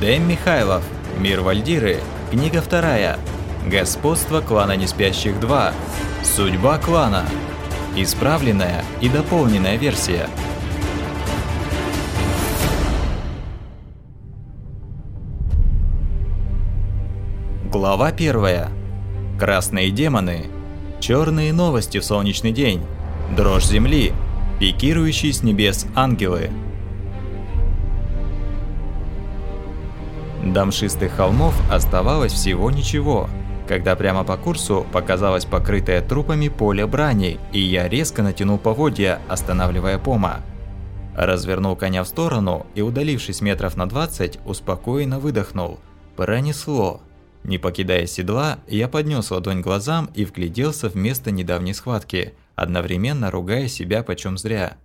Дэм Михайлов. Мир Вальдиры. Книга вторая. Господство клана Неспящих 2. Судьба клана. Исправленная и дополненная версия. Глава первая. Красные демоны. Черные новости в солнечный день. Дрожь земли. Пикирующие с небес ангелы. До мшистых холмов оставалось всего ничего, когда прямо по курсу показалось покрытое трупами поле брани, и я резко натянул поводья, останавливая пома. Развернул коня в сторону и, удалившись метров на 20, успокоенно выдохнул. Пронесло. Не покидая седла, я поднес ладонь глазам и вгляделся в место недавней схватки, одновременно ругая себя почем зря.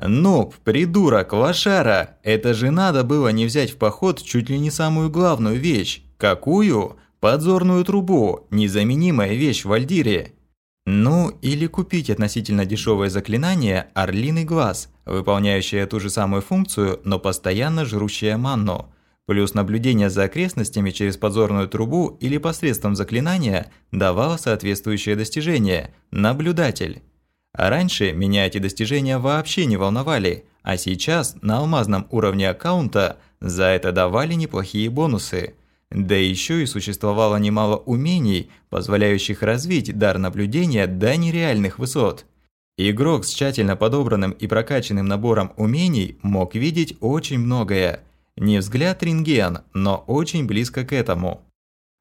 «Нуб, придурок, лошара! Это же надо было не взять в поход чуть ли не самую главную вещь. Какую? Подзорную трубу, незаменимая вещь в Альдире. Ну, или купить относительно дешевое заклинание «Орлиный глаз», выполняющее ту же самую функцию, но постоянно жрущее манну. Плюс наблюдение за окрестностями через подзорную трубу или посредством заклинания давало соответствующее достижение – наблюдатель. А раньше меня эти достижения вообще не волновали, а сейчас на алмазном уровне аккаунта за это давали неплохие бонусы. Да еще и существовало немало умений, позволяющих развить дар наблюдения до нереальных высот. Игрок с тщательно подобранным и прокачанным набором умений мог видеть очень многое. Не взгляд рентген, но очень близко к этому.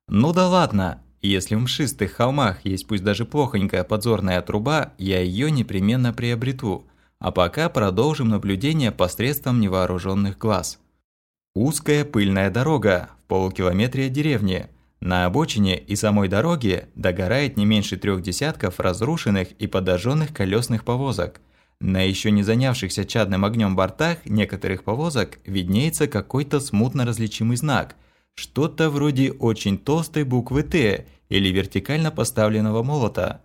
Ну да ладно, если в мшистых холмах есть пусть даже плохонькая подзорная труба, я ее непременно приобрету. А пока продолжим наблюдение посредством невооруженных глаз. Узкая пыльная дорога в полукилометре от деревни. На обочине и самой дороге догорает не меньше трех десятков разрушенных и подожженных колесных повозок. На еще не занявшихся чадным огнем бортах некоторых повозок виднеется какой-то смутно различимый знак – что-то вроде очень толстой буквы «Т» или вертикально поставленного молота.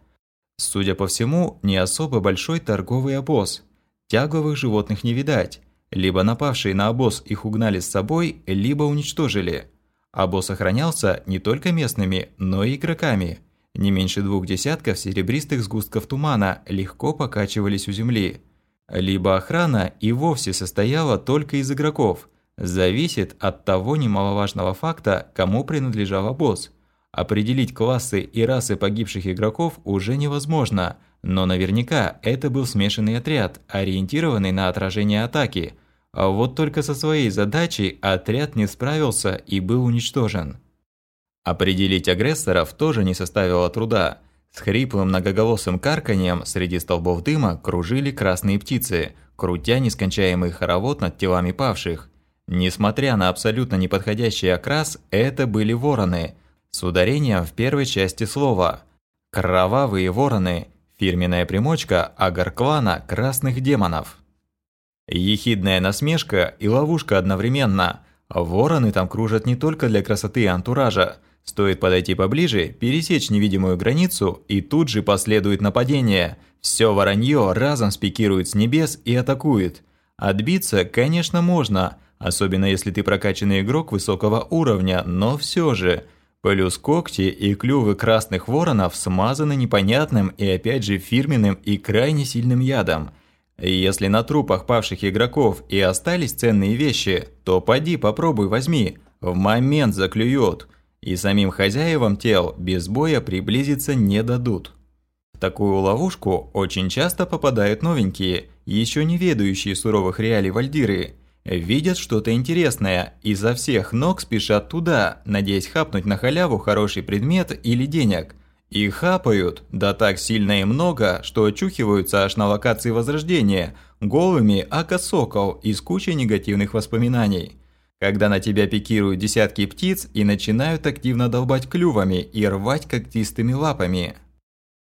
Судя по всему, не особо большой торговый обоз. Тягловых животных не видать. Либо напавшие на обоз их угнали с собой, либо уничтожили. Обоз охранялся не только местными, но и игроками. Не меньше двух десятков серебристых сгустков тумана легко покачивались у земли. Либо охрана и вовсе состояла только из игроков – зависит от того немаловажного факта, кому принадлежал босс. Определить классы и расы погибших игроков уже невозможно, но наверняка это был смешанный отряд, ориентированный на отражение атаки. А вот только со своей задачей отряд не справился и был уничтожен. Определить агрессоров тоже не составило труда. С хриплым многоголосым карканьем среди столбов дыма кружили красные птицы, крутя нескончаемый хоровод над телами павших. Несмотря на абсолютно неподходящий окрас, это были вороны, с ударением в первой части слова. Кровавые вороны – фирменная примочка агар-клана красных демонов. Ехидная насмешка и ловушка одновременно. Вороны там кружат не только для красоты и антуража. Стоит подойти поближе, пересечь невидимую границу, и тут же последует нападение. Все воронье разом спикирует с небес и атакует. Отбиться, конечно, можно, особенно если ты прокачанный игрок высокого уровня, но все же. Плюс когти и клювы красных воронов смазаны непонятным и опять же фирменным и крайне сильным ядом. Если на трупах павших игроков и остались ценные вещи, то поди попробуй возьми, в момент заклюет. И самим хозяевам тел без боя приблизиться не дадут. В такую ловушку очень часто попадают новенькие, еще не ведающие суровых реалий Вальдиры – Видят что-то интересное и за всех ног спешат туда, надеясь хапнуть на халяву хороший предмет или денег. И хапают, да так сильно и много, что очухиваются аж на локации Возрождения, голыми, ака сокол, из кучи негативных воспоминаний. Когда на тебя пикируют десятки птиц и начинают активно долбать клювами и рвать когтистыми лапами.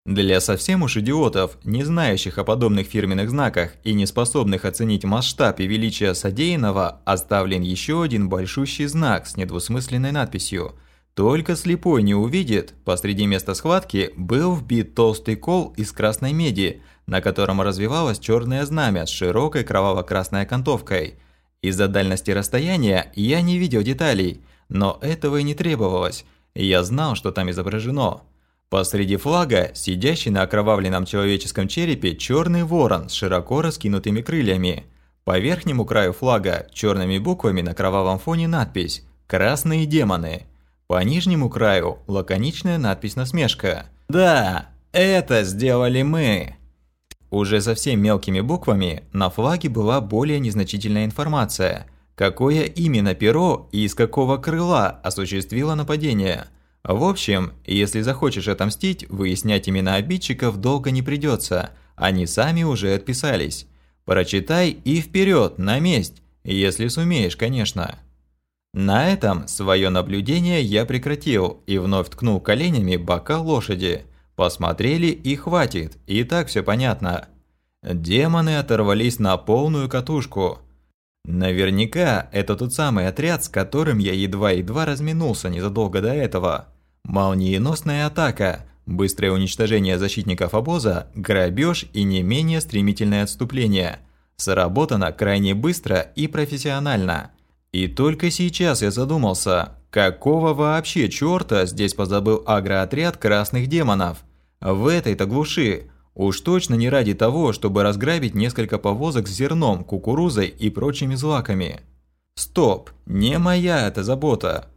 Для совсем уж идиотов, не знающих о подобных фирменных знаках и не способных оценить масштаб и величие содеянного, оставлен еще один большущий знак с недвусмысленной надписью. Только слепой не увидит, посреди места схватки был вбит толстый кол из красной меди, на котором развивалось черное знамя с широкой кроваво-красной окантовкой. Из-за дальности расстояния я не видел деталей, но этого и не требовалось. Я знал, что там изображено. Посреди флага, сидящий на окровавленном человеческом черепе, черный ворон с широко раскинутыми крыльями. По верхнему краю флага черными буквами на кровавом фоне надпись «Красные демоны». По нижнему краю лаконичная надпись-насмешка «Да, это сделали мы». Уже совсем мелкими буквами на флаге была более незначительная информация, какое именно перо и из какого крыла осуществило нападение. В общем, если захочешь отомстить, выяснять имена обидчиков долго не придется, они сами уже отписались. Прочитай и вперед, на месть, если сумеешь, конечно. На этом свое наблюдение я прекратил и вновь ткнул коленями бока лошади. Посмотрели и хватит, и так все понятно. Демоны оторвались на полную катушку. Наверняка это тот самый отряд, с которым я едва-едва разминулся незадолго до этого. Молниеносная атака, быстрое уничтожение защитников обоза, грабеж и не менее стремительное отступление. Сработано крайне быстро и профессионально. И только сейчас я задумался, какого вообще чёрта здесь позабыл агроотряд красных демонов? В этой-то глуши. Уж точно не ради того, чтобы разграбить несколько повозок с зерном, кукурузой и прочими злаками. Стоп, не моя это забота.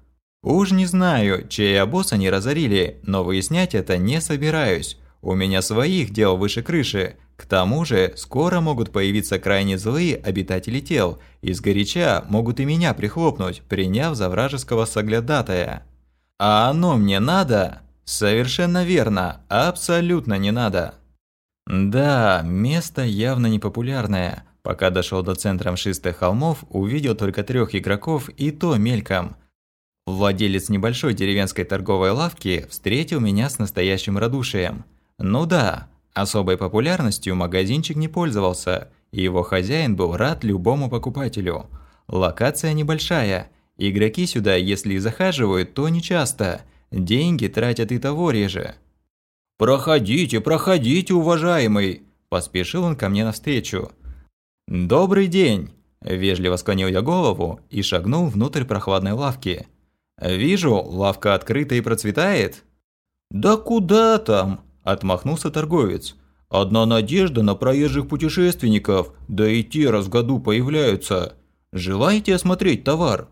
Уж не знаю, чей обоз они разорили, но выяснять это не собираюсь. У меня своих дел выше крыши, к тому же, скоро могут появиться крайне злые обитатели тел, и сгоряча могут и меня прихлопнуть, приняв за вражеского соглядатая. А оно мне надо? Совершенно верно, абсолютно не надо. Да, место явно непопулярное. Пока дошел до центра мшистых холмов, увидел только трех игроков и то мельком. Владелец небольшой деревенской торговой лавки встретил меня с настоящим радушием. Ну да, Особой популярностью магазинчик не пользовался, и его хозяин был рад любому покупателю. Локация небольшая, игроки сюда, если и захаживают, то нечасто, деньги тратят и того реже. «Проходите, проходите, уважаемый!» – поспешил он ко мне навстречу. «Добрый день!» – вежливо склонил я голову и шагнул внутрь прохладной лавки. «Вижу, лавка открыта и процветает?» «Да куда там?» Отмахнулся торговец. «Одна надежда на проезжих путешественников, да и те раз в году появляются. Желаете осмотреть товар?»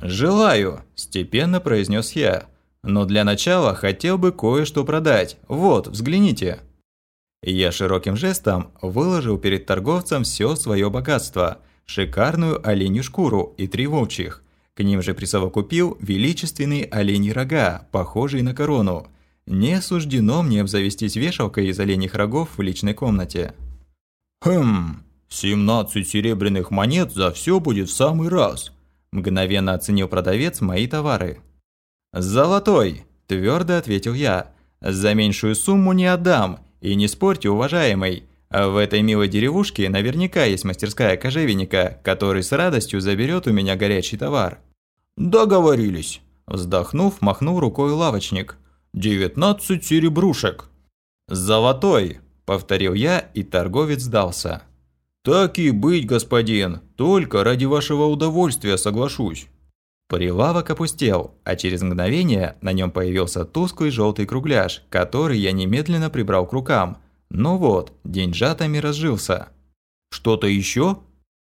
«Желаю», – степенно произнес я. «Но для начала хотел бы кое-что продать. Вот, взгляните». Я широким жестом выложил перед торговцем все свое богатство – шикарную оленью шкуру и три волчьих. К ним же присовокупил величественные оленьи рога, похожие на корону – не суждено мне обзавестись вешалкой из оленьих рогов в личной комнате. «Хм, 17 серебряных монет за все будет в самый раз», – мгновенно оценил продавец мои товары. «Золотой», – твердо ответил я. «За меньшую сумму не отдам, и не спорьте, уважаемый. В этой милой деревушке наверняка есть мастерская кожевенника, который с радостью заберет у меня горячий товар». «Договорились», – вздохнув, махнул рукой лавочник. «Девятнадцать серебрушек». «Золотой», – повторил я, и торговец сдался. «Так и быть, господин, только ради вашего удовольствия соглашусь». Прилавок опустел, а через мгновение на нем появился тусклый желтый кругляш, который я немедленно прибрал к рукам. Ну вот, деньжатами разжился. «Что-то еще?»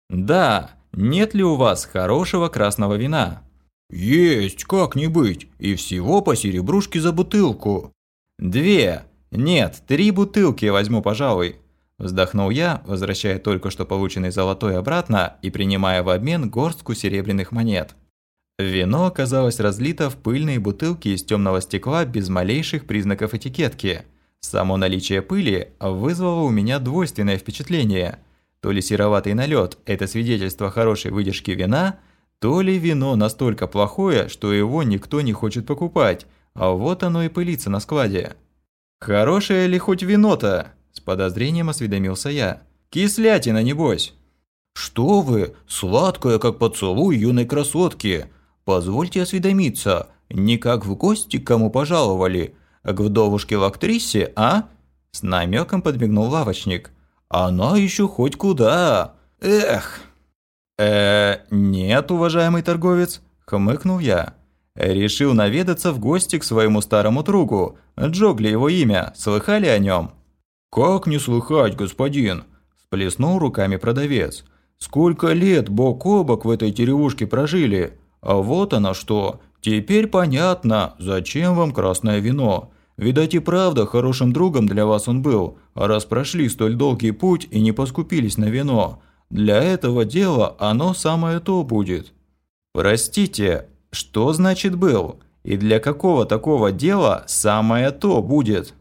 «Да, нет ли у вас хорошего красного вина?» «Есть, как не быть, и всего по серебрушке за бутылку». «Две, нет, три бутылки возьму, пожалуй». Вздохнул я, возвращая только что полученный золотой обратно и принимая в обмен горстку серебряных монет. Вино оказалось разлито в пыльные бутылки из темного стекла без малейших признаков этикетки. Само наличие пыли вызвало у меня двойственное впечатление. То ли сероватый налет – это свидетельство хорошей выдержки вина – то ли вино настолько плохое, что его никто не хочет покупать, а вот оно и пылится на складе. «Хорошее ли хоть вино-то?» – с подозрением осведомился я. «Кислятина, небось». «Что вы, сладкое, как поцелуй юной красотки. Позвольте осведомиться, не как в гости к кому пожаловали, а к вдовушке-лактрисе, а?» С намеком подмигнул лавочник. «Она еще хоть куда. Эх!» Э нет, уважаемый торговец», – хмыкнул я. Решил наведаться в гости к своему старому другу. Джогли его имя, слыхали о нем? «Как не слыхать, господин?» – сплеснул руками продавец. «Сколько лет бок о бок в этой деревушке прожили? А вот оно что. Теперь понятно, зачем вам красное вино. Видать и правда хорошим другом для вас он был, раз прошли столь долгий путь и не поскупились на вино. Для этого дела оно самое то будет». «Простите, что значит «был»? И для какого такого дела самое то будет?»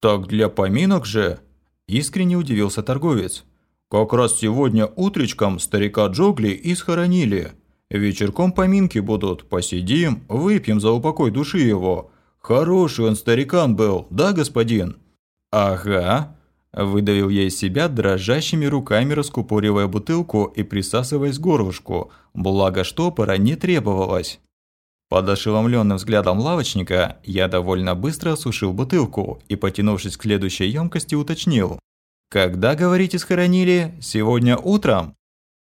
«Так для поминок же?» – искренне удивился торговец. «Как раз сегодня утречком старика Джогли и схоронили. Вечерком поминки будут, посидим, выпьем за упокой души его. Хороший он старикан был, да, господин?» «Ага», – выдавил я из себя дрожащими руками, раскупоривая бутылку и присасываясь к горлышку, благо штопора не требовалось. Под ошеломленным взглядом лавочника я довольно быстро осушил бутылку и, потянувшись к следующей емкости, уточнил. «Когда, говорите, схоронили? Сегодня утром?»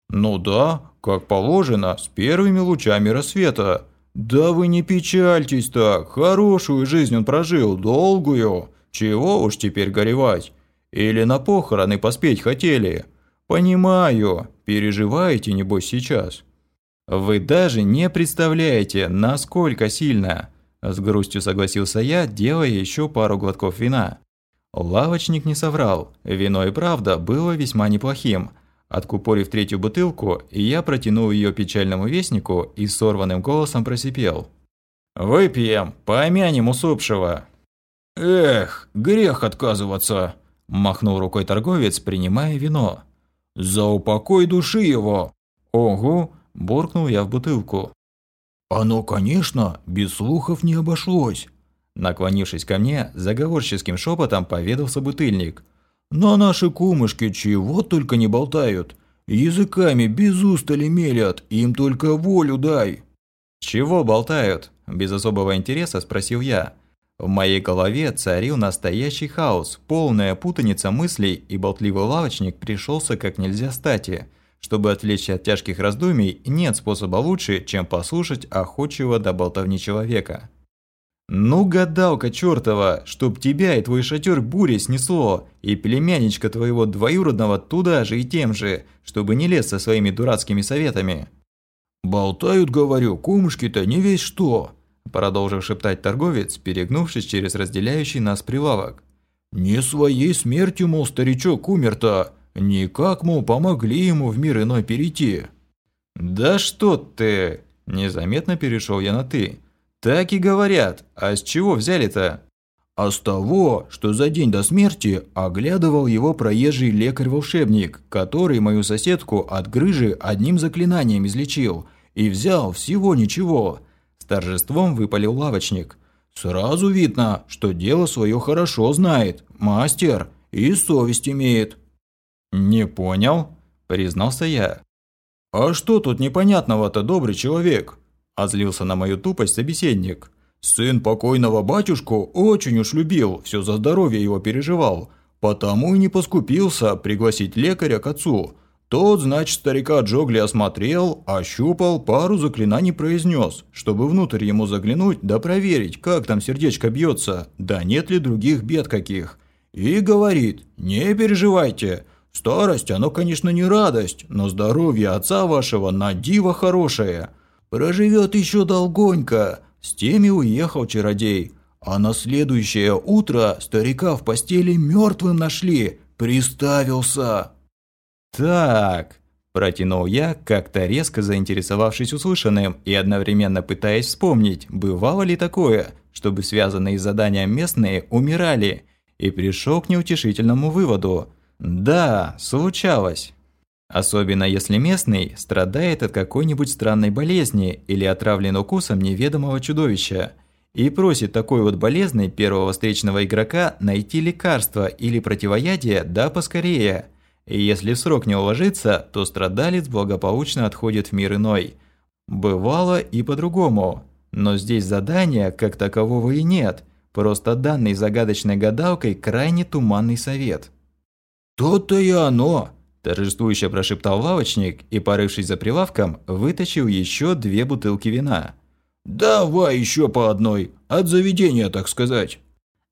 «Ну да, как положено, с первыми лучами рассвета. Да вы не печальтесь так, хорошую жизнь он прожил, долгую. Чего уж теперь горевать? Или на похороны поспеть хотели? Понимаю, переживаете, небось, сейчас». «Вы даже не представляете, насколько сильно!» С грустью согласился я, делая еще пару глотков вина. Лавочник не соврал, вино и правда было весьма неплохим. Откупорив третью бутылку, я протянул ее печальному вестнику и сорванным голосом просипел. «Выпьем, помянем усопшего!» «Эх, грех отказываться!» – махнул рукой торговец, принимая вино. «За упокой души его!» «Ого, буркнул я в бутылку. «Оно, конечно, без слухов не обошлось», наклонившись ко мне, заговорческим шепотом поведал собутыльник. «Но наши кумышки чего только не болтают. Языками без устали мелят, им только волю дай». «Чего болтают?» – без особого интереса спросил я. В моей голове царил настоящий хаос, полная путаница мыслей, и болтливый лавочник пришелся как нельзя стати – чтобы отвлечься от тяжких раздумий, нет способа лучше, чем послушать охотчего до болтовни человека. «Ну, гадалка чертова, чтоб тебя и твой шатер буря снесло, и племянничка твоего двоюродного туда же и тем же, чтобы не лез со своими дурацкими советами». «Болтают, говорю, кумушки-то не весь что», продолжил шептать торговец, перегнувшись через разделяющий нас прилавок. «Не своей смертью, мол, старичок умер-то, Никак, мол, помогли ему в мир иной перейти. «Да что ты!» – незаметно перешел я на «ты». «Так и говорят. А с чего взяли-то?» «А с того, что за день до смерти оглядывал его проезжий лекарь-волшебник, который мою соседку от грыжи одним заклинанием излечил, и взял всего ничего». С торжеством выпалил лавочник. «Сразу видно, что дело свое хорошо знает, мастер, и совесть имеет». «Не понял», – признался я. «А что тут непонятного-то, добрый человек?» – озлился на мою тупость собеседник. «Сын покойного батюшку очень уж любил, все за здоровье его переживал, потому и не поскупился пригласить лекаря к отцу. Тот, значит, старика Джогли осмотрел, ощупал, пару заклинаний произнес, чтобы внутрь ему заглянуть да проверить, как там сердечко бьется, да нет ли других бед каких. И говорит, не переживайте, Старость, оно, конечно, не радость, но здоровье отца вашего на диво хорошее. Проживет еще долгонько. С теми уехал чародей. А на следующее утро старика в постели мертвым нашли. Приставился. Так, протянул я, как-то резко заинтересовавшись услышанным и одновременно пытаясь вспомнить, бывало ли такое, чтобы связанные с заданием местные умирали, и пришел к неутешительному выводу – да, случалось. Особенно если местный страдает от какой-нибудь странной болезни или отравлен укусом неведомого чудовища и просит такой вот болезни первого встречного игрока найти лекарство или противоядие да поскорее. И если срок не уложится, то страдалец благополучно отходит в мир иной. Бывало и по-другому, но здесь задания как такового и нет, просто данный загадочной гадалкой крайне туманный совет. «То-то и оно!» – Торжествующе прошептал лавочник и, порывшись за прилавком, вытащил еще две бутылки вина. «Давай еще по одной, от заведения, так сказать».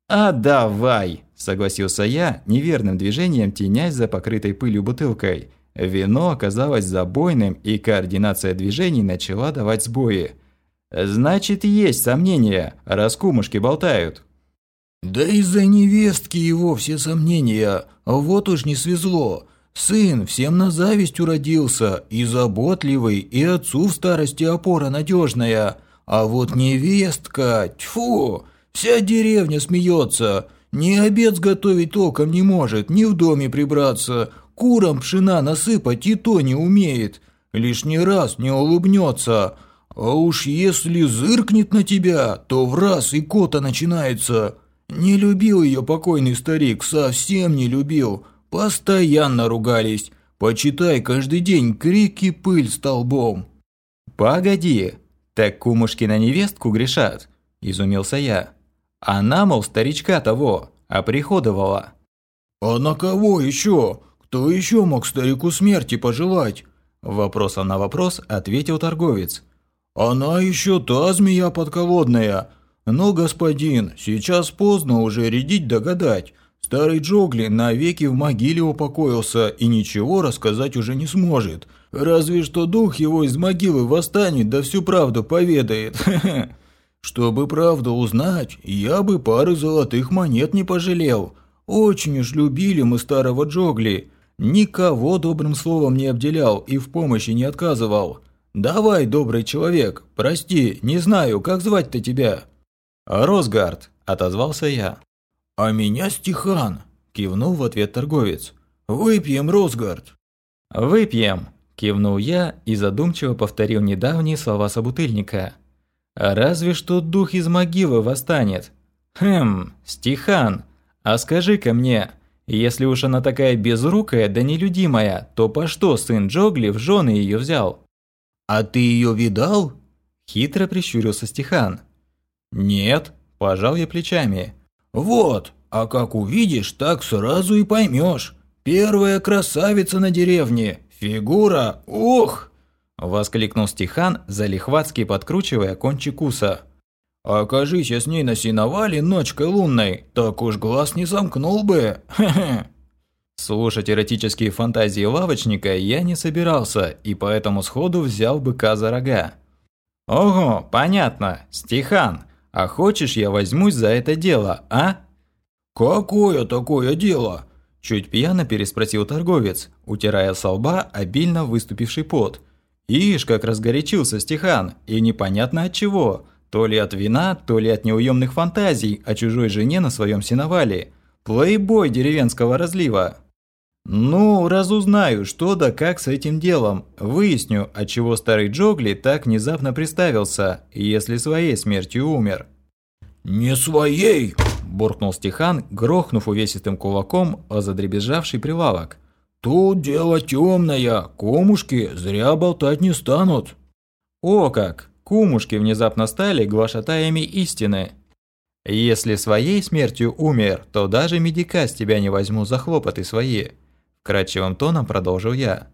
«А давай!» – согласился я, неверным движением тенясь за покрытой пылью бутылкой. Вино оказалось забойным, и координация движений начала давать сбои. «Значит, есть сомнения, раз кумушки болтают». «Да из-за невестки его все сомнения, вот уж не свезло. Сын всем на зависть уродился, и заботливый, и отцу в старости опора надежная. А вот невестка, тьфу, вся деревня смеется. Ни обед сготовить толком не может, ни в доме прибраться, курам пшена насыпать и то не умеет. Лишний раз не улыбнется. А уж если зыркнет на тебя, то в раз и кота начинается. Не любил ее покойный старик, совсем не любил. Постоянно ругались. Почитай, каждый день крики пыль столбом. «Погоди, так кумушки на невестку грешат?» – изумился я. «Она, мол, старичка того, оприходовала». «А на кого еще? Кто еще мог старику смерти пожелать?» Вопросом на вопрос ответил торговец. «Она еще та змея подколодная. Но, господин, сейчас поздно уже рядить догадать. Старый Джогли навеки в могиле упокоился и ничего рассказать уже не сможет. Разве что дух его из могилы восстанет да всю правду поведает. Чтобы правду узнать, я бы пары золотых монет не пожалел. Очень уж любили мы старого Джогли. Никого добрым словом не обделял и в помощи не отказывал. Давай, добрый человек, прости, не знаю, как звать-то тебя. Росгард, отозвался я. «А меня Стихан!» – кивнул в ответ торговец. «Выпьем, Росгард!» «Выпьем!» – кивнул я и задумчиво повторил недавние слова собутыльника. «А разве что дух из могилы восстанет!» «Хм, Стихан, а скажи-ка мне, если уж она такая безрукая да нелюдимая, то по что сын Джогли в жены ее взял?» «А ты ее видал?» – хитро прищурился Стихан. «Нет», – пожал я плечами. «Вот, а как увидишь, так сразу и поймешь. Первая красавица на деревне, фигура, ух!» Воскликнул Стихан, залихватски подкручивая кончик уса. «Окажись я с ней на сеновале ночкой лунной, так уж глаз не замкнул бы, хе-хе!» Слушать эротические фантазии лавочника я не собирался, и поэтому сходу взял быка за рога. «Ого, понятно, Стихан, а хочешь, я возьмусь за это дело, а?» «Какое такое дело?» Чуть пьяно переспросил торговец, утирая со лба обильно выступивший пот. Ишь, как разгорячился Стихан, и непонятно от чего. То ли от вина, то ли от неуемных фантазий о чужой жене на своем сеновале. Плейбой деревенского разлива. Ну, разузнаю, что да как с этим делом. Выясню, от чего старый Джогли так внезапно приставился, если своей смертью умер. «Не своей!» – буркнул Стихан, грохнув увесистым кулаком о задребезжавший прилавок. «Тут дело темное, кумушки зря болтать не станут». «О как! Кумушки внезапно стали глашатаями истины. Если своей смертью умер, то даже медика с тебя не возьму за хлопоты свои». Кратчевым тоном продолжил я.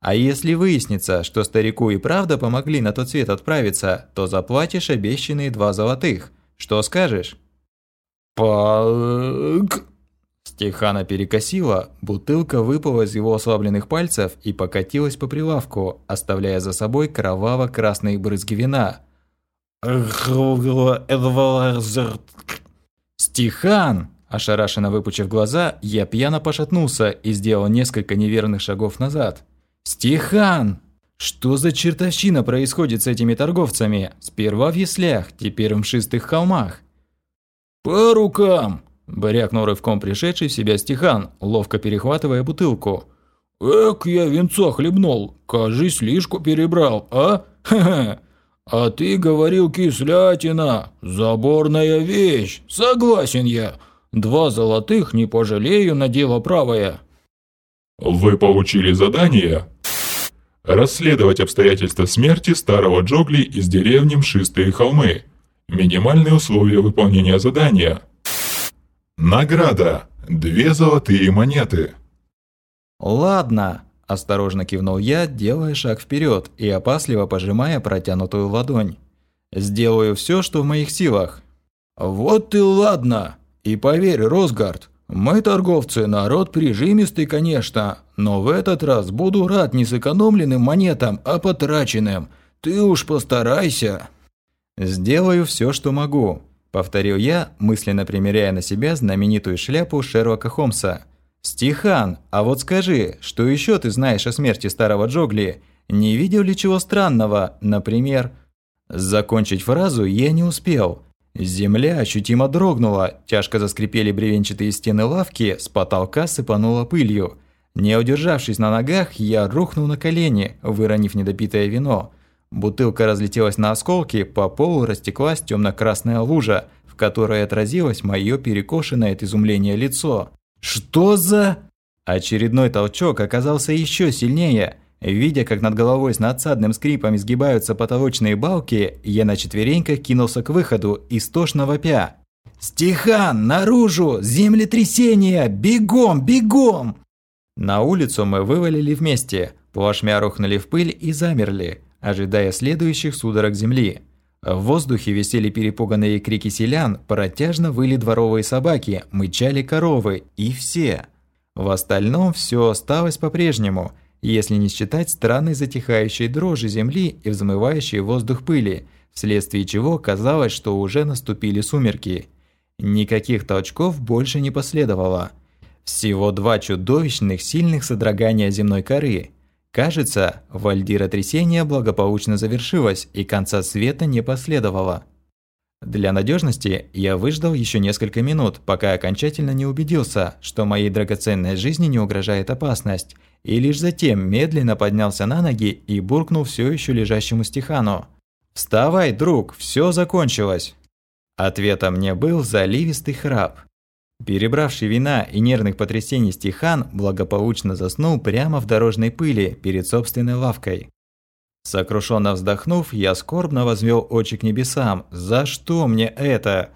А если выяснится, что старику и правда помогли на тот свет отправиться, то заплатишь обещанные два золотых. Что скажешь? Пак. Стехана перекосила, бутылка выпала из его ослабленных пальцев и покатилась по прилавку, оставляя за собой кроваво-красные брызги вина. «Стихан!» Ошарашенно выпучив глаза, я пьяно пошатнулся и сделал несколько неверных шагов назад. «Стихан! Что за чертовщина происходит с этими торговцами? Сперва в яслях, теперь в мшистых холмах?» «По рукам!» – брякнул рывком пришедший в себя Стихан, ловко перехватывая бутылку. «Эк, я венца хлебнул, кажись, лишку перебрал, а? Ха-ха! А ты говорил кислятина, заборная вещь, согласен я!» Два золотых не пожалею на дело правое. Вы получили задание расследовать обстоятельства смерти старого Джогли из деревни Мшистые холмы. Минимальные условия выполнения задания. Награда. Две золотые монеты. Ладно, Осторожно кивнул я, делая шаг вперед и опасливо пожимая протянутую ладонь. «Сделаю все, что в моих силах». «Вот ты ладно! И поверь, Росгард, мы, торговцы, народ прижимистый, конечно, но в этот раз буду рад не сэкономленным монетам, а потраченным. Ты уж постарайся». «Сделаю все, что могу», – повторил я, мысленно примеряя на себя знаменитую шляпу Шерлока Холмса. «Стихан, а вот скажи, что еще ты знаешь о смерти старого Джогли? Не видел ли чего странного, например...» Закончить фразу я не успел. Земля ощутимо дрогнула, тяжко заскрипели бревенчатые стены лавки, с потолка сыпануло пылью. Не удержавшись на ногах, я рухнул на колени, выронив недопитое вино. Бутылка разлетелась на осколки, по полу растеклась темно-красная лужа, в которой отразилось мое перекошенное от изумления лицо. «Что за...» Очередной толчок оказался еще сильнее. Видя, как над головой с надсадным скрипом изгибаются потолочные балки, я на четвереньках кинулся к выходу, истошно вопя. «Стихан, наружу! Землетрясение! Бегом, бегом!» На улицу мы вывалили вместе, плашмя рухнули в пыль и замерли ожидая следующих судорог земли. В воздухе висели перепуганные крики селян, протяжно выли дворовые собаки, мычали коровы и все. В остальном все осталось по-прежнему, если не считать странной затихающей дрожи земли и взмывающей воздух пыли, вследствие чего казалось, что уже наступили сумерки. Никаких толчков больше не последовало. Всего два чудовищных сильных содрогания земной коры – Кажется, вальдира трясения благополучно завершилась, и конца света не последовало. Для надежности я выждал еще несколько минут, пока окончательно не убедился, что моей драгоценной жизни не угрожает опасность, и лишь затем медленно поднялся на ноги и буркнул все еще лежащему Стихану. «Вставай, друг, все закончилось!» Ответом мне был заливистый храп. Перебравший вина и нервных потрясений Стихан благополучно заснул прямо в дорожной пыли перед собственной лавкой. Сокрушенно вздохнув, я скорбно возвел очи к небесам. «За что мне это?»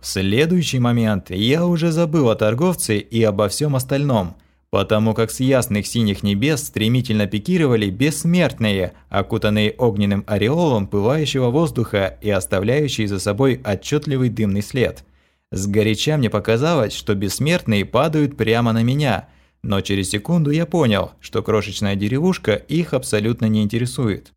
В следующий момент я уже забыл о торговце и обо всем остальном, потому как с ясных синих небес стремительно пикировали бессмертные, окутанные огненным ореолом пылающего воздуха и оставляющие за собой отчетливый дымный след – Сгоряча мне показалось, что бессмертные падают прямо на меня, но через секунду я понял, что крошечная деревушка их абсолютно не интересует.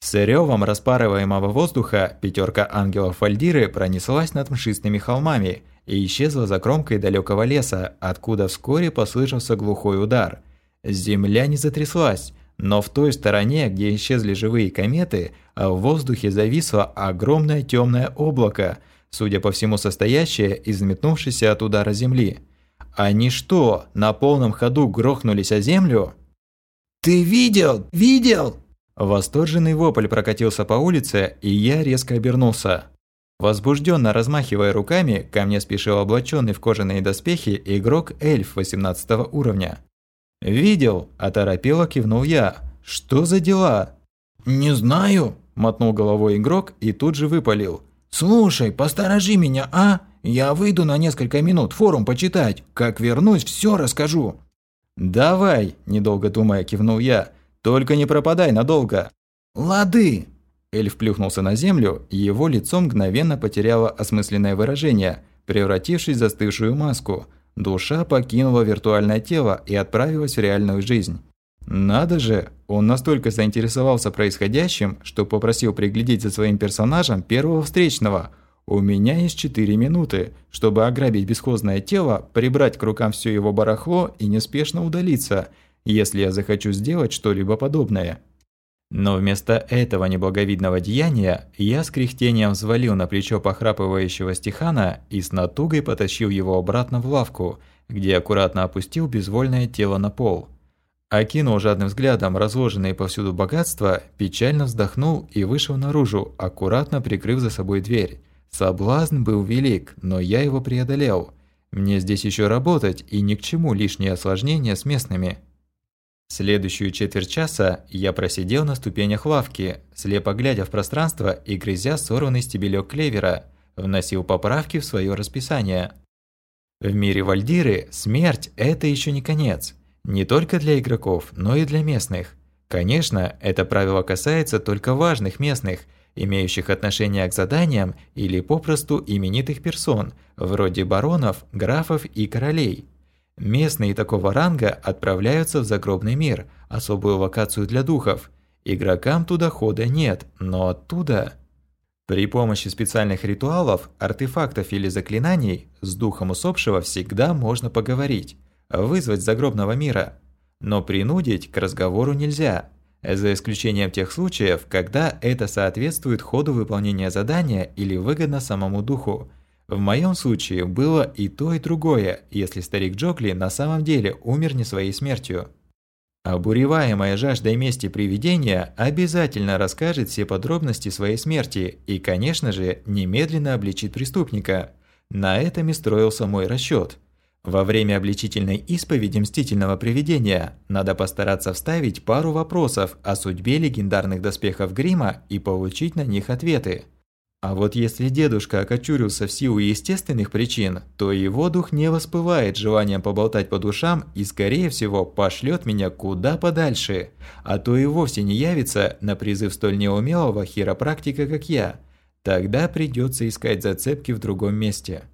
С рёвом распарываемого воздуха пятерка ангелов Фальдиры пронеслась над мшистыми холмами и исчезла за кромкой далекого леса, откуда вскоре послышался глухой удар. Земля не затряслась, но в той стороне, где исчезли живые кометы, в воздухе зависло огромное темное облако – судя по всему состоящее из метнувшейся от удара земли. Они что, на полном ходу грохнулись о землю? «Ты видел? Видел?» Восторженный вопль прокатился по улице, и я резко обернулся. Возбужденно размахивая руками, ко мне спешил облаченный в кожаные доспехи игрок эльф 18 уровня. «Видел?» – оторопело кивнул я. «Что за дела?» «Не знаю», – мотнул головой игрок и тут же выпалил. «Слушай, посторожи меня, а? Я выйду на несколько минут форум почитать. Как вернусь, все расскажу». «Давай», – недолго думая, кивнул я. «Только не пропадай надолго». «Лады». Эльф плюхнулся на землю, и его лицо мгновенно потеряло осмысленное выражение, превратившись в застывшую маску. Душа покинула виртуальное тело и отправилась в реальную жизнь. Надо же, он настолько заинтересовался происходящим, что попросил приглядеть за своим персонажем первого встречного. У меня есть 4 минуты, чтобы ограбить бесхозное тело, прибрать к рукам все его барахло и неспешно удалиться, если я захочу сделать что-либо подобное. Но вместо этого неблаговидного деяния я с кряхтением взвалил на плечо похрапывающего стихана и с натугой потащил его обратно в лавку, где аккуратно опустил безвольное тело на пол. Окинул жадным взглядом разложенные повсюду богатства, печально вздохнул и вышел наружу, аккуратно прикрыв за собой дверь. Соблазн был велик, но я его преодолел. Мне здесь еще работать, и ни к чему лишние осложнения с местными. Следующую четверть часа я просидел на ступенях лавки, слепо глядя в пространство и грызя сорванный стебелек клевера, вносил поправки в свое расписание. В мире Вальдиры смерть – это еще не конец – Не только для игроков, но и для местных. Конечно, это правило касается только важных местных, имеющих отношение к заданиям или попросту именитых персон, вроде баронов, графов и королей. Местные такого ранга отправляются в загробный мир, особую локацию для духов. Игрокам туда хода нет, но оттуда... При помощи специальных ритуалов, артефактов или заклинаний с духом усопшего всегда можно поговорить, вызвать загробного мира. Но принудить к разговору нельзя, за исключением тех случаев, когда это соответствует ходу выполнения задания или выгодно самому духу. В моем случае было и то, и другое, если старик Джокли на самом деле умер не своей смертью. Обуреваемая жаждой мести привидения обязательно расскажет все подробности своей смерти и, конечно же, немедленно обличит преступника. На этом и строился мой расчет. Во время обличительной исповеди мстительного привидения надо постараться вставить пару вопросов о судьбе легендарных доспехов грима и получить на них ответы. А вот если дедушка окочурился в силу естественных причин, то его дух не воспывает желанием поболтать по душам и, скорее всего, пошлет меня куда подальше, а то и вовсе не явится на призыв столь неумелого хиропрактика, как я. Тогда придется искать зацепки в другом месте.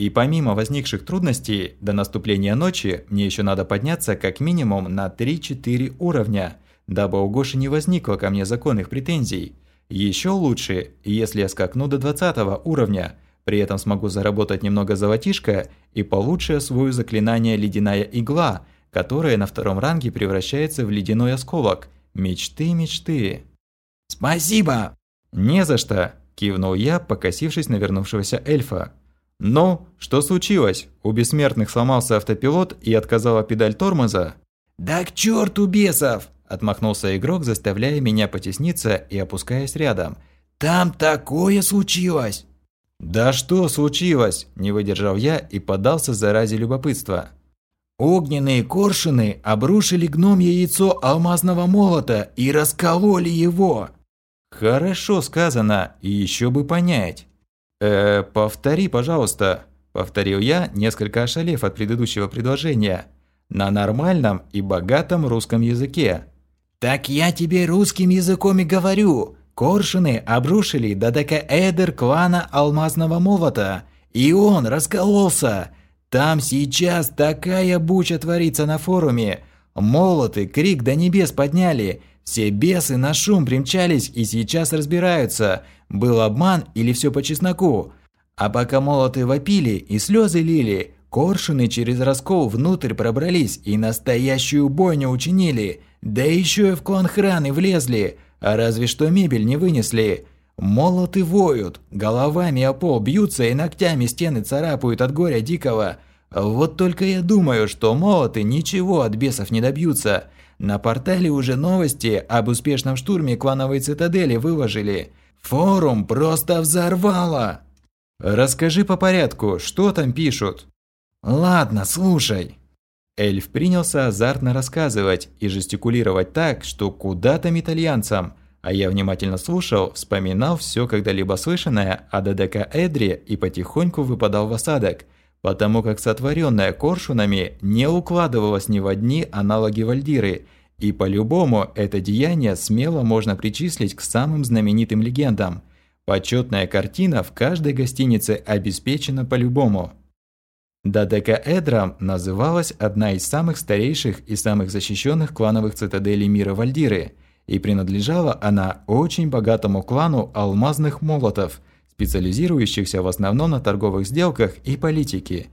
И помимо возникших трудностей, до наступления ночи мне еще надо подняться как минимум на 3-4 уровня, дабы у Гоши не возникло ко мне законных претензий – еще лучше, если я скакну до 20 уровня, при этом смогу заработать немного золотишка и получше освою заклинание «Ледяная игла», которое на втором ранге превращается в ледяной осколок. Мечты, мечты. «Спасибо!» «Не за что!» – кивнул я, покосившись на вернувшегося эльфа. «Ну, что случилось? У бессмертных сломался автопилот и отказала педаль тормоза?» «Да к черту бесов!» Отмахнулся игрок, заставляя меня потесниться и опускаясь рядом. «Там такое случилось!» «Да что случилось?» – не выдержал я и подался заразе любопытства. Огненные коршуны обрушили гномье яйцо алмазного молота и раскололи его. Хорошо сказано, и еще бы понять. Э, повтори, пожалуйста, повторил я, несколько ошалев от предыдущего предложения, на нормальном и богатом русском языке. «Так я тебе русским языком и говорю. Коршуны обрушили додекаэдр клана Алмазного Молота, и он раскололся. Там сейчас такая буча творится на форуме. Молоты крик до небес подняли, все бесы на шум примчались и сейчас разбираются, был обман или все по чесноку. А пока молоты вопили и слезы лили, коршуны через раскол внутрь пробрались и настоящую бойню учинили». Да еще и в клан храны влезли, а разве что мебель не вынесли. Молоты воют, головами о пол бьются и ногтями стены царапают от горя дикого. Вот только я думаю, что молоты ничего от бесов не добьются. На портале уже новости об успешном штурме клановой цитадели выложили. Форум просто взорвало. Расскажи по порядку, что там пишут? Ладно, слушай. Эльф принялся азартно рассказывать и жестикулировать так, что куда там итальянцам, а я внимательно слушал, вспоминал все когда-либо слышанное о ДДК Эдре и потихоньку выпадал в осадок, потому как сотворенное коршунами не укладывалось ни в одни аналоги Вальдиры, и по-любому это деяние смело можно причислить к самым знаменитым легендам. Почетная картина в каждой гостинице обеспечена по-любому. Дадекаэдром называлась одна из самых старейших и самых защищенных клановых цитаделей мира Вальдиры, и принадлежала она очень богатому клану алмазных молотов, специализирующихся в основном на торговых сделках и политике.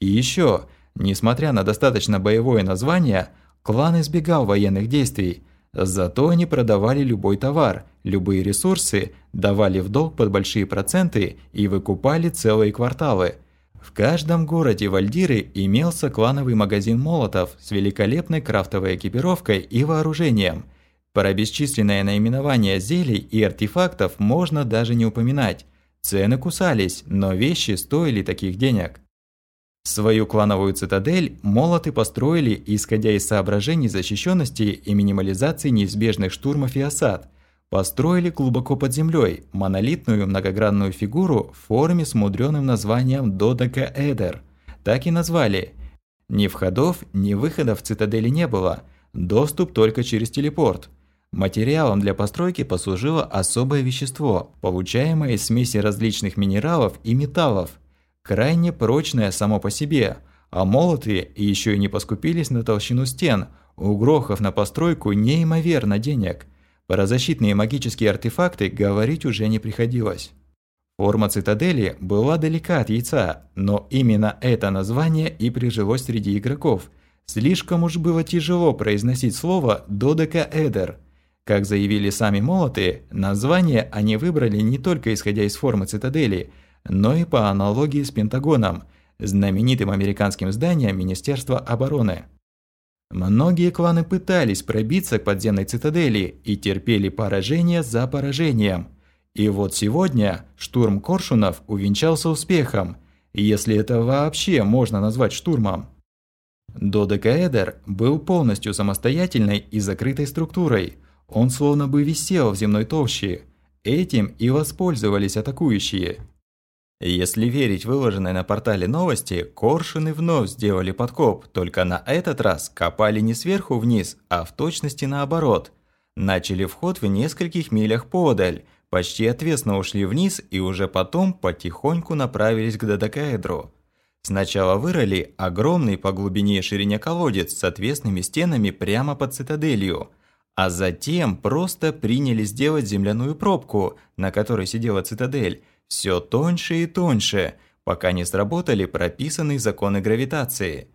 И еще, несмотря на достаточно боевое название, клан избегал военных действий, зато они продавали любой товар, любые ресурсы, давали в долг под большие проценты и выкупали целые кварталы – в каждом городе Вальдиры имелся клановый магазин молотов с великолепной крафтовой экипировкой и вооружением. Про бесчисленное наименование зелий и артефактов можно даже не упоминать. Цены кусались, но вещи стоили таких денег. Свою клановую цитадель молоты построили, исходя из соображений защищенности и минимализации неизбежных штурмов и осад – Построили глубоко под землей монолитную многогранную фигуру в форме с мудреным названием Додека Эдер. Так и назвали. Ни входов, ни выходов в цитадели не было, доступ только через телепорт. Материалом для постройки послужило особое вещество, получаемое из смеси различных минералов и металлов, крайне прочное само по себе, а молоты еще и не поскупились на толщину стен, угрохав на постройку неимоверно денег. Про защитные магические артефакты говорить уже не приходилось. Форма цитадели была далека от яйца, но именно это название и прижилось среди игроков. Слишком уж было тяжело произносить слово «додекаэдер». Как заявили сами молоты, название они выбрали не только исходя из формы цитадели, но и по аналогии с Пентагоном, знаменитым американским зданием Министерства обороны. Многие кланы пытались пробиться к подземной цитадели и терпели поражение за поражением. И вот сегодня штурм Коршунов увенчался успехом, если это вообще можно назвать штурмом. Додекаэдер был полностью самостоятельной и закрытой структурой. Он словно бы висел в земной толще. Этим и воспользовались атакующие. Если верить выложенной на портале новости, Коршуны вновь сделали подкоп, только на этот раз копали не сверху вниз, а в точности наоборот. Начали вход в нескольких милях подаль, почти отвесно ушли вниз и уже потом потихоньку направились к додекаэдру. Сначала вырыли огромный по глубине и ширине колодец с отвесными стенами прямо под цитаделью, а затем просто принялись делать земляную пробку, на которой сидела цитадель, все тоньше и тоньше, пока не сработали прописанные законы гравитации.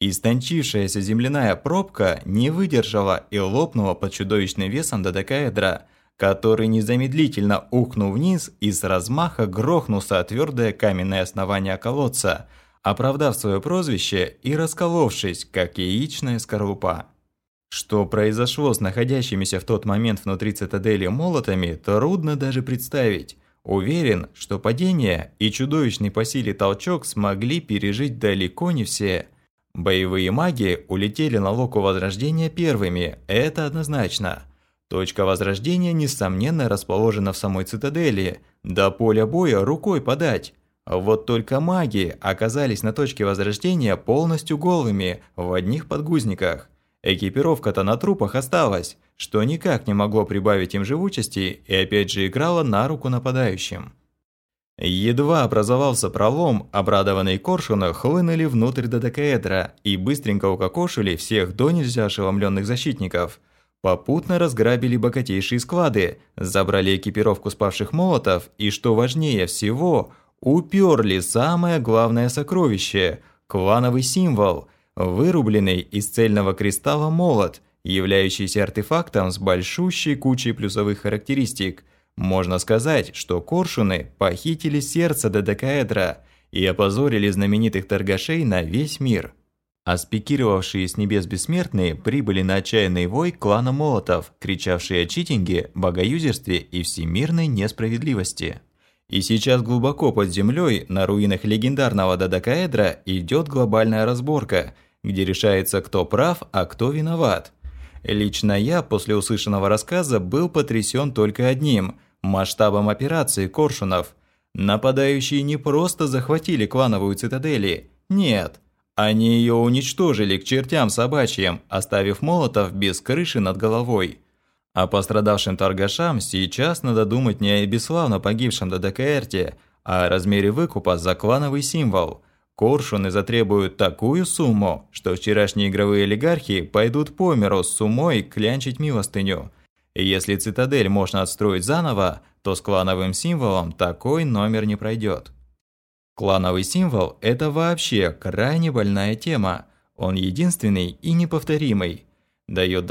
Истончившаяся земляная пробка не выдержала и лопнула под чудовищным весом додекаэдра, который незамедлительно ухнул вниз и с размаха грохнулся о твердое каменное основание колодца, оправдав свое прозвище и расколовшись, как яичная скорлупа. Что произошло с находящимися в тот момент внутри цитадели молотами, трудно даже представить. Уверен, что падение и чудовищный по силе толчок смогли пережить далеко не все. Боевые маги улетели на локу Возрождения первыми, это однозначно. Точка Возрождения, несомненно, расположена в самой цитадели, до поля боя рукой подать. Вот только маги оказались на точке Возрождения полностью голыми, в одних подгузниках. Экипировка-то на трупах осталась, что никак не могло прибавить им живучести и опять же играло на руку нападающим. Едва образовался пролом, обрадованные коршуны хлынули внутрь додекаэдра и быстренько укокошили всех до нельзя ошеломленных защитников. Попутно разграбили богатейшие склады, забрали экипировку спавших молотов и, что важнее всего, уперли самое главное сокровище – клановый символ – Вырубленный из цельного кристалла молот, являющийся артефактом с большущей кучей плюсовых характеристик. Можно сказать, что коршуны похитили сердце додекаэдра и опозорили знаменитых торгашей на весь мир. А спикировавшие с небес бессмертные прибыли на отчаянный вой клана молотов, кричавшие о читинге, богоюзерстве и всемирной несправедливости. И сейчас глубоко под землей, на руинах легендарного Дадакаэдра, идет глобальная разборка – где решается, кто прав, а кто виноват. Лично я после услышанного рассказа был потрясен только одним – масштабом операции Коршунов. Нападающие не просто захватили клановую цитадели, нет, они ее уничтожили к чертям собачьим, оставив молотов без крыши над головой. А пострадавшим торгашам сейчас надо думать не о бесславно погибшем ДДКРте, а о размере выкупа за клановый символ – Коршуны затребуют такую сумму, что вчерашние игровые олигархи пойдут по миру с сумой клянчить милостыню. И если цитадель можно отстроить заново, то с клановым символом такой номер не пройдет. Клановый символ – это вообще крайне больная тема. Он единственный и неповторимый. Дает